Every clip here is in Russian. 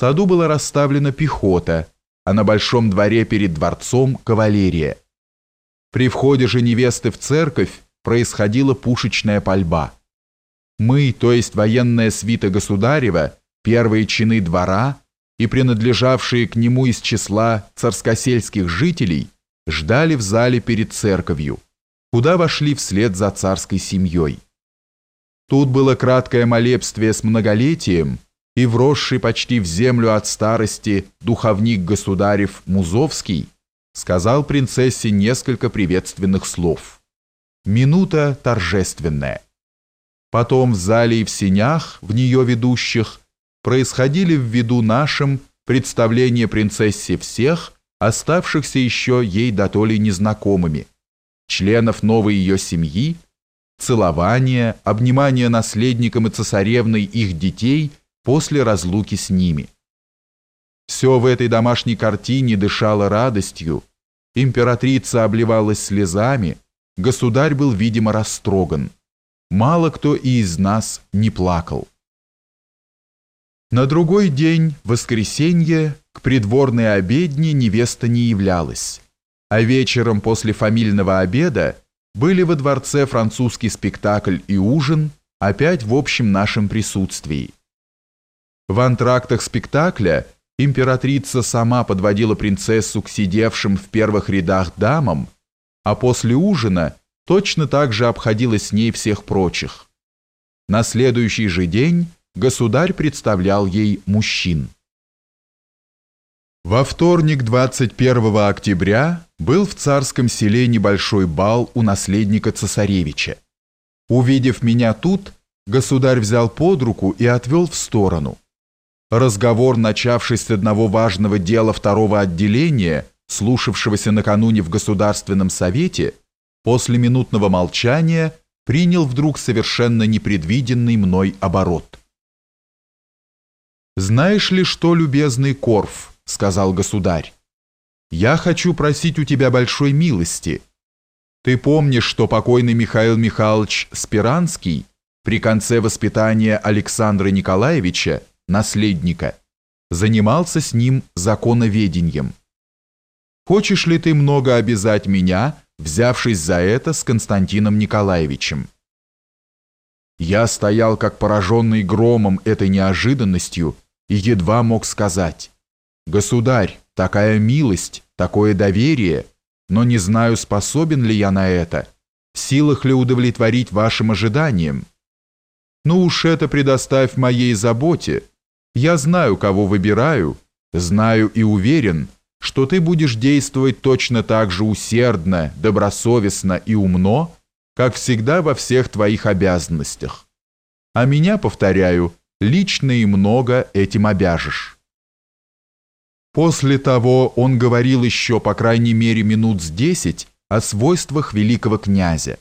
саду была расставлена пехота, а на большом дворе перед дворцом кавалерия. При входе же невесты в церковь происходила пушечная пальба. Мы, то есть военная свита государева, первые чины двора и принадлежавшие к нему из числа царскосельских жителей, ждали в зале перед церковью, куда вошли вслед за царской семьей. Тут было краткое молебствие с многолетием, и вросший почти в землю от старости духовник государев Музовский сказал принцессе несколько приветственных слов. Минута торжественная. Потом в зале и в сенях, в нее ведущих, происходили в виду нашим представление принцессе всех, оставшихся еще ей дотоле незнакомыми, членов новой ее семьи, целование, обнимание наследником и цесаревной их детей после разлуки с ними. Все в этой домашней картине дышало радостью, императрица обливалась слезами, государь был, видимо, растроган. Мало кто и из нас не плакал. На другой день, воскресенье, к придворной обедне невеста не являлась, а вечером после фамильного обеда были во дворце французский спектакль и ужин, опять в общем нашем присутствии. В антрактах спектакля императрица сама подводила принцессу к сидевшим в первых рядах дамам, а после ужина точно так же обходила с ней всех прочих. На следующий же день государь представлял ей мужчин. Во вторник 21 октября был в царском селе небольшой бал у наследника цесаревича. Увидев меня тут, государь взял под руку и отвел в сторону. Разговор, начавшись с одного важного дела второго отделения, слушавшегося накануне в Государственном совете, после минутного молчания принял вдруг совершенно непредвиденный мной оборот. «Знаешь ли что, любезный Корф?» сказал государь. «Я хочу просить у тебя большой милости. Ты помнишь, что покойный Михаил Михайлович Спиранский при конце воспитания Александра Николаевича, наследника, занимался с ним законоведением. Хочешь ли ты много обязать меня, взявшись за это с Константином Николаевичем?» Я стоял как пораженный громом этой неожиданностью и едва мог сказать «Государь, такая милость, такое доверие, но не знаю, способен ли я на это, в силах ли удовлетворить вашим ожиданиям. Ну уж это предоставь моей заботе. Я знаю, кого выбираю, знаю и уверен, что ты будешь действовать точно так же усердно, добросовестно и умно, как всегда во всех твоих обязанностях. А меня, повторяю, лично и много этим обяжешь». После того он говорил еще по крайней мере минут с десять о свойствах великого князя,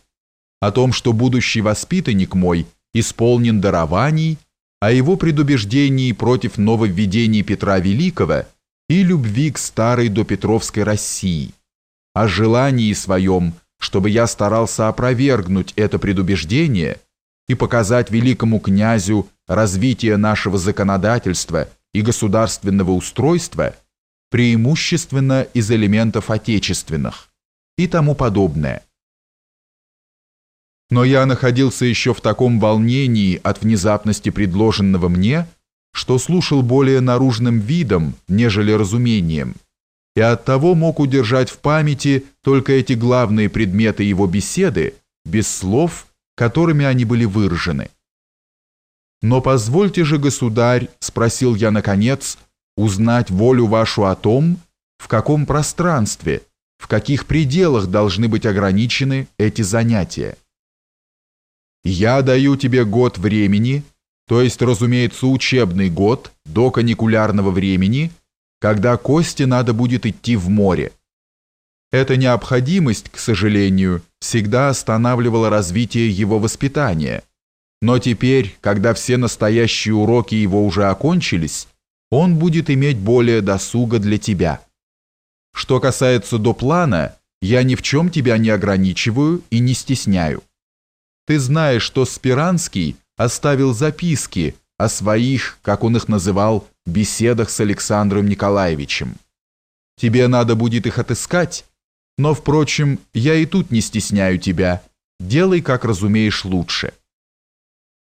о том, что будущий воспитанник мой исполнен дарований, о его предубеждении против нововведений Петра Великого и любви к старой допетровской России, о желании своем, чтобы я старался опровергнуть это предубеждение и показать великому князю развитие нашего законодательства – и государственного устройства преимущественно из элементов отечественных и тому подобное. Но я находился еще в таком волнении от внезапности предложенного мне, что слушал более наружным видом, нежели разумением, и оттого мог удержать в памяти только эти главные предметы его беседы, без слов, которыми они были выражены. «Но позвольте же, государь, — спросил я наконец, — узнать волю вашу о том, в каком пространстве, в каких пределах должны быть ограничены эти занятия. Я даю тебе год времени, то есть, разумеется, учебный год до каникулярного времени, когда Косте надо будет идти в море. Эта необходимость, к сожалению, всегда останавливала развитие его воспитания – но теперь, когда все настоящие уроки его уже окончились, он будет иметь более досуга для тебя. Что касается до плана, я ни в чем тебя не ограничиваю и не стесняю. Ты знаешь, что Спиранский оставил записки о своих, как он их называл, беседах с Александром Николаевичем. Тебе надо будет их отыскать, но, впрочем, я и тут не стесняю тебя. Делай, как разумеешь, лучше».